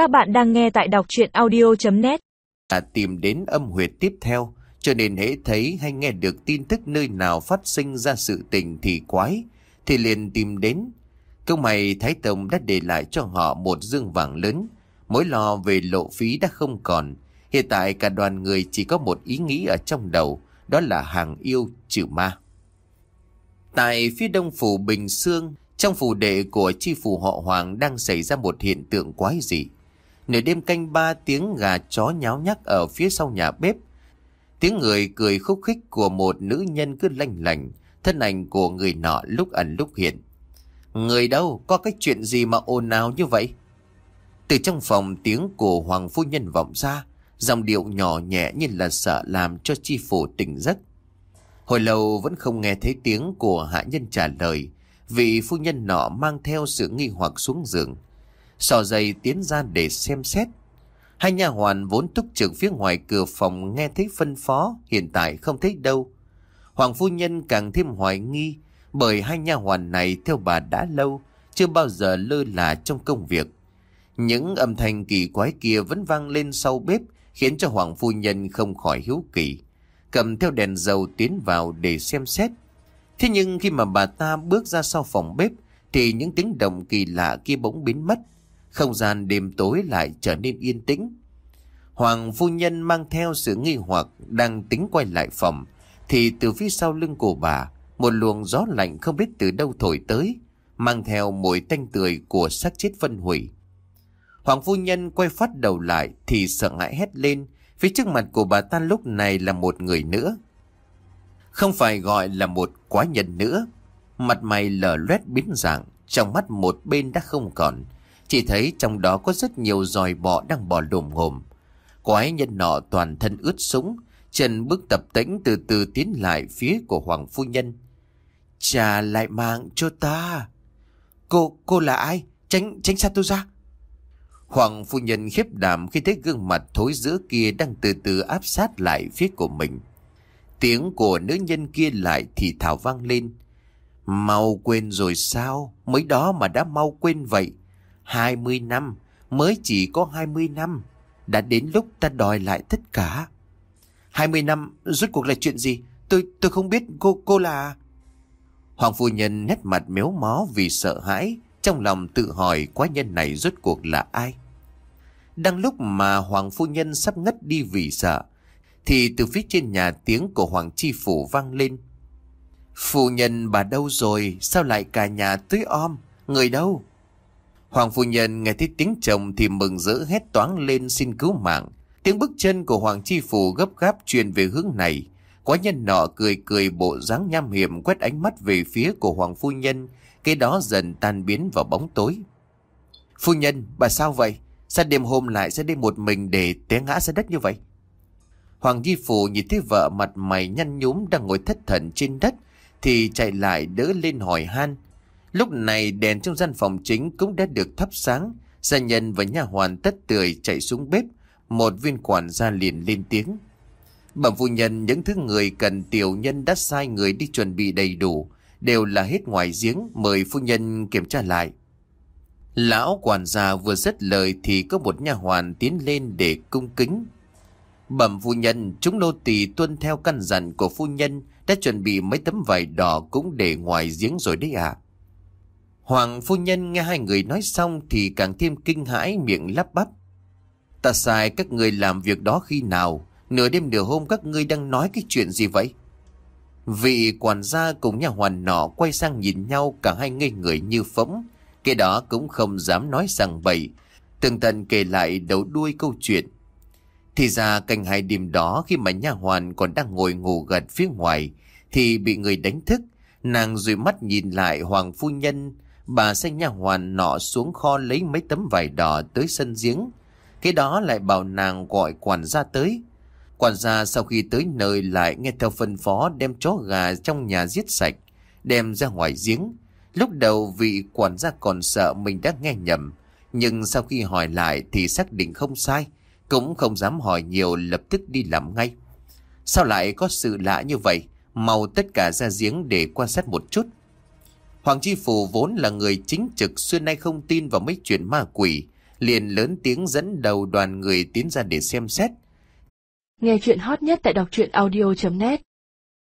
Các bạn đang nghe tại đọc chuyện audio.net à, Tìm đến âm huyệt tiếp theo Cho nên hễ thấy hay nghe được tin tức nơi nào phát sinh ra sự tình thì quái Thì liền tìm đến. Công mày Thái Tông đã để lại cho họ một dương vàng lớn Mối lo về lộ phí đã không còn. Hiện tại cả đoàn người chỉ có một ý nghĩ ở trong đầu Đó là hàng yêu trừ ma. Tại phía đông phủ Bình Sương Trong phủ đệ của chi phủ họ Hoàng Đang xảy ra một hiện tượng quái dị. Nửa đêm canh ba tiếng gà chó nháo nhắc ở phía sau nhà bếp. Tiếng người cười khúc khích của một nữ nhân cứ lanh lành Thân ảnh của người nọ lúc ẩn lúc hiện. Người đâu? Có cái chuyện gì mà ồn ào như vậy? Từ trong phòng tiếng của Hoàng Phu Nhân vọng ra Dòng điệu nhỏ nhẹ như là sợ làm cho chi phủ tỉnh giấc. Hồi lâu vẫn không nghe thấy tiếng của hạ nhân trả lời Vị phu nhân nọ mang theo sự nghi hoặc xuống giường. Sò dày tiến ra để xem xét. Hai nhà hoàn vốn túc trực phía ngoài cửa phòng nghe thấy phân phó, Hiện tại không thấy đâu. Hoàng phu nhân càng thêm hoài nghi, Bởi hai nhà hoàn này theo bà đã lâu, Chưa bao giờ lơ là trong công việc. Những âm thanh kỳ quái kia vẫn vang lên sau bếp, Khiến cho Hoàng phu nhân không khỏi hiếu kỳ. Cầm theo đèn dầu tiến vào để xem xét. Thế nhưng khi mà bà ta bước ra sau phòng bếp, Thì những tiếng động kỳ lạ kia bỗng biến mất. Không gian đêm tối lại trở nên yên tĩnh. Hoàng phu nhân mang theo sự nghi hoặc Đang tính quay lại phòng, Thì từ phía sau lưng của bà, Một luồng gió lạnh không biết từ đâu thổi tới, Mang theo mùi tanh tươi của xác chết phân hủy. Hoàng phu nhân quay phát đầu lại Thì sợ hãi hét lên, Phía trước mặt của bà ta lúc này là một người nữa. Không phải gọi là một quá nhân nữa, Mặt mày lở loét biến dạng, Trong mắt một bên đã không còn chỉ thấy trong đó có rất nhiều dòi bọ đang bò lồm ngồm Quái nhân nọ toàn thân ướt súng Chân bước tập tĩnh từ từ tiến lại phía của Hoàng Phu Nhân Trả lại mạng cho ta Cô, cô là ai? Tránh, tránh xa tôi ra Hoàng phu nhân khiếp đảm khi thấy gương mặt thối giữa kia đang từ từ áp sát lại phía của mình. Tiếng của nữ nhân kia lại thì thảo vang lên. Mau quên rồi sao? Mới đó mà đã mau quên vậy. 20 năm, mới chỉ có 20 năm. Đã đến lúc ta đòi lại tất cả. 20 năm, rốt cuộc là chuyện gì? Tôi tôi không biết cô cô là... Hoàng phu nhân nét mặt méo mó vì sợ hãi, trong lòng tự hỏi quái nhân này rốt cuộc là ai? Đang lúc mà Hoàng Phu Nhân sắp ngất đi vì sợ, thì từ phía trên nhà tiếng của Hoàng Chi Phủ vang lên. Phu Nhân bà đâu rồi, sao lại cả nhà tưới om, người đâu? Hoàng Phu Nhân nghe thấy tiếng chồng thì mừng rỡ hét toáng lên xin cứu mạng. Tiếng bước chân của Hoàng Chi Phủ gấp gáp truyền về hướng này. Quá nhân nọ cười cười bộ dáng nham hiểm quét ánh mắt về phía của Hoàng Phu Nhân, cái đó dần tan biến vào bóng tối. Phu Nhân, bà sao vậy? Sao đêm hôm lại sẽ đi một mình để té ngã ra đất như vậy? Hoàng Di Phủ nhìn thấy vợ mặt mày nhăn nhúm đang ngồi thất thần trên đất thì chạy lại đỡ lên hỏi han. Lúc này đèn trong gian phòng chính cũng đã được thắp sáng. Gia nhân và nhà hoàn tất tươi chạy xuống bếp. Một viên quản gia liền lên tiếng. Bẩm phu nhân những thứ người cần tiểu nhân đã sai người đi chuẩn bị đầy đủ. Đều là hết ngoài giếng mời phu nhân kiểm tra lại. Lão quản gia vừa dứt lời thì có một nhà hoàn tiến lên để cung kính. Bẩm phu nhân, chúng nô tỳ tuân theo căn dặn của phu nhân đã chuẩn bị mấy tấm vải đỏ cũng để ngoài giếng rồi đấy ạ. Hoàng phu nhân nghe hai người nói xong thì càng thêm kinh hãi, miệng lắp bắp. Ta sai các người làm việc đó khi nào? Nửa đêm nửa hôm các ngươi đang nói cái chuyện gì vậy? Vị quản gia cùng nhà hoàn nọ quay sang nhìn nhau, cả hai ngây người như phóng. Cái đó cũng không dám nói rằng bậy. Từng tận kể lại đầu đuôi câu chuyện. Thì ra canh hai đêm đó khi mà nhà hoàn còn đang ngồi ngủ gật phía ngoài thì bị người đánh thức. Nàng rồi mắt nhìn lại hoàng phu nhân. Bà sai nhà hoàn nọ xuống kho lấy mấy tấm vải đỏ tới sân giếng. Cái đó lại bảo nàng gọi quản gia tới. Quản gia sau khi tới nơi lại nghe theo phân phó đem chó gà trong nhà giết sạch, đem ra ngoài giếng. Lúc đầu vị quản gia còn sợ mình đã nghe nhầm, nhưng sau khi hỏi lại thì xác định không sai, cũng không dám hỏi nhiều lập tức đi làm ngay. Sao lại có sự lạ như vậy? Mau tất cả ra giếng để quan sát một chút. Hoàng Chi Phủ vốn là người chính trực xưa nay không tin vào mấy chuyện ma quỷ, liền lớn tiếng dẫn đầu đoàn người tiến ra để xem xét. Nghe chuyện hot nhất tại đọc truyện audio.net